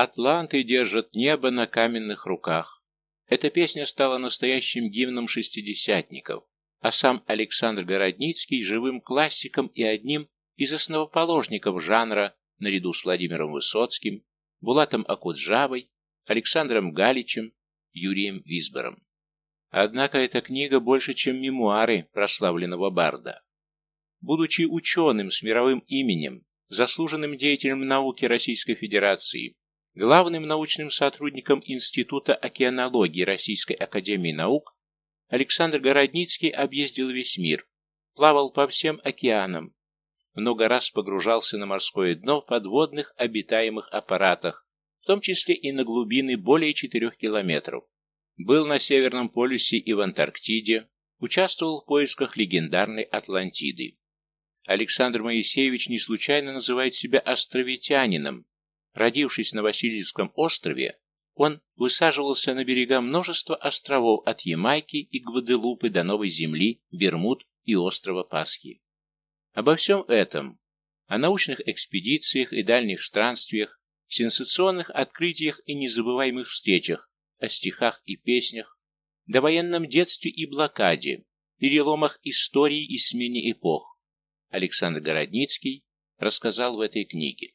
Атланты держат небо на каменных руках. Эта песня стала настоящим гимном шестидесятников, а сам Александр Городницкий живым классиком и одним из основоположников жанра наряду с Владимиром Высоцким, Булатом Акуджавой, Александром Галичем, Юрием Висбором. Однако эта книга больше, чем мемуары прославленного барда. Будучи ученым с мировым именем, заслуженным деятелем науки Российской Федерации, главным научным сотрудником Института океанологии Российской Академии Наук, Александр Городницкий объездил весь мир, плавал по всем океанам, много раз погружался на морское дно в подводных обитаемых аппаратах, в том числе и на глубины более 4 километров. Был на Северном полюсе и в Антарктиде, участвовал в поисках легендарной Атлантиды. Александр Моисеевич не случайно называет себя островитянином. Родившись на Васильевском острове, он высаживался на берега множества островов от Ямайки и Гваделупы до Новой Земли, Бермуд и острова Пасхи. Обо всем этом, о научных экспедициях и дальних странствиях, сенсационных открытиях и незабываемых встречах, о стихах и песнях, до военном детстве и блокаде, переломах истории и смене эпох, Александр Городницкий рассказал в этой книге.